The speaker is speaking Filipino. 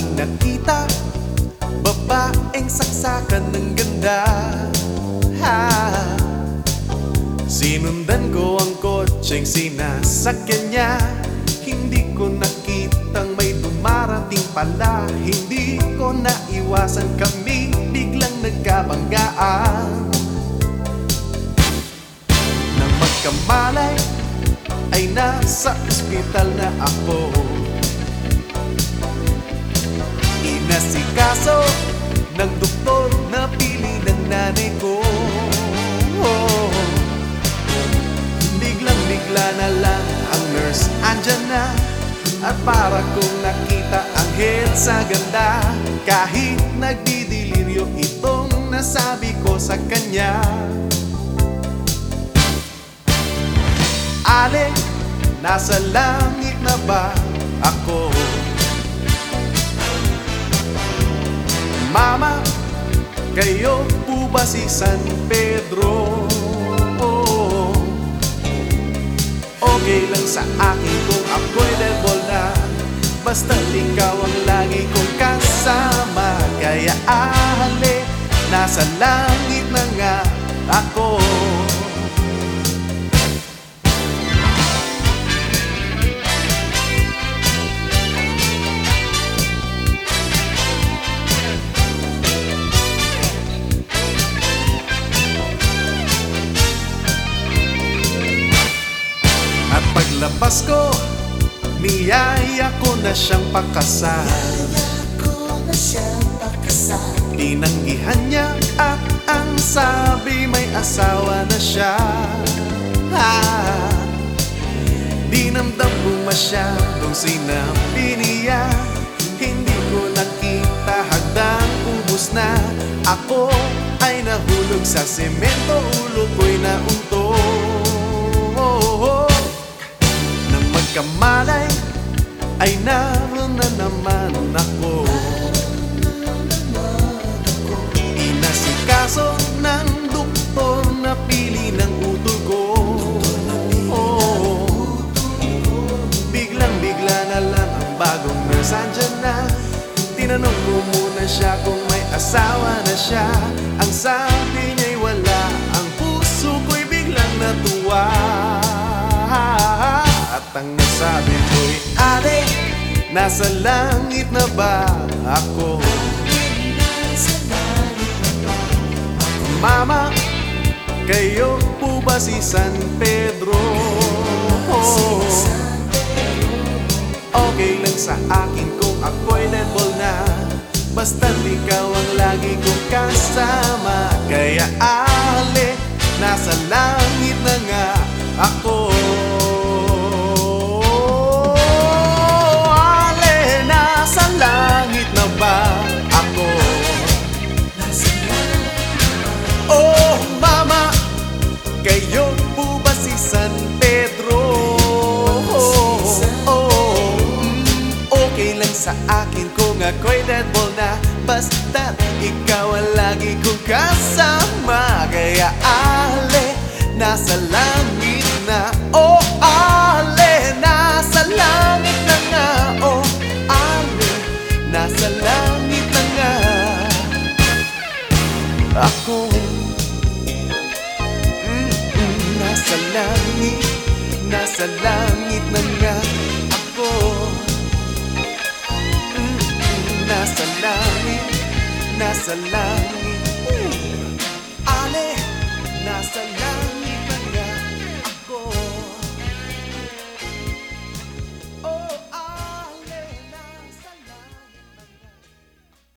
aking nakita Babaeng saksakan ng ganda. Ha. Sinundan ko ang kotseng sinasakyan niya. Hindi ko nakitang may dumarating pala. Hindi ko naiwasan kami Biglang nagkabanggaan. Nang magkamalay ay nasa ospital na ako Inasikaso ng doktor na pili ng nanay ko. Biglang bigla na lang ang nurse andyan na At para kong nakita ang head sa ganda. Kahit nagdidiliryo itong nasabi ko sa kanya. Ale, nasa langit na ba ako? Kayo po ba si San Pedro? Okay lang sa akin kung ako'y level na. Basta ikaw ang lagi kong kasama. Kaya ahali, nasa langit na nga ako paglabas ko, niyaya ko na siyang pakasal. Ko na siyang pakasal. Tinanggihan niya at ang sabi may asawa na siya. Ah, Dinamdam ko masyadong sinabi niya Hindi ko nakita hagdang ubus na. Ako ay nahulog sa semento Ulo ko'y naunto Nang magkamalay ay naroon na naman ako. Inasikaso ng doktor na pili ng utol ko. Oh, Biglang bigla na lang ang bagong nurse andyan na. Tinanong ko muna siya kung may asawa na siya. Ang sabi At ang nasabi ko'y Ate, nasa langit na ba ako? Mama, kayo po ba si San Pedro? Okay lang sa akin kung ako'y level na Basta't ikaw ang lagi kong kasama Kaya ale, nasa langit na nga ako sa akin kung ako'y deadball na. Basta't ikaw ang lagi kong kasama. Kaya ale, nasa langit na. Oh, ale, nasa langit na nga. Oh, ale, nasa langit na nga. Ako Mm-mm, Nasa langit, nasa langit na nga. Ako nasa langit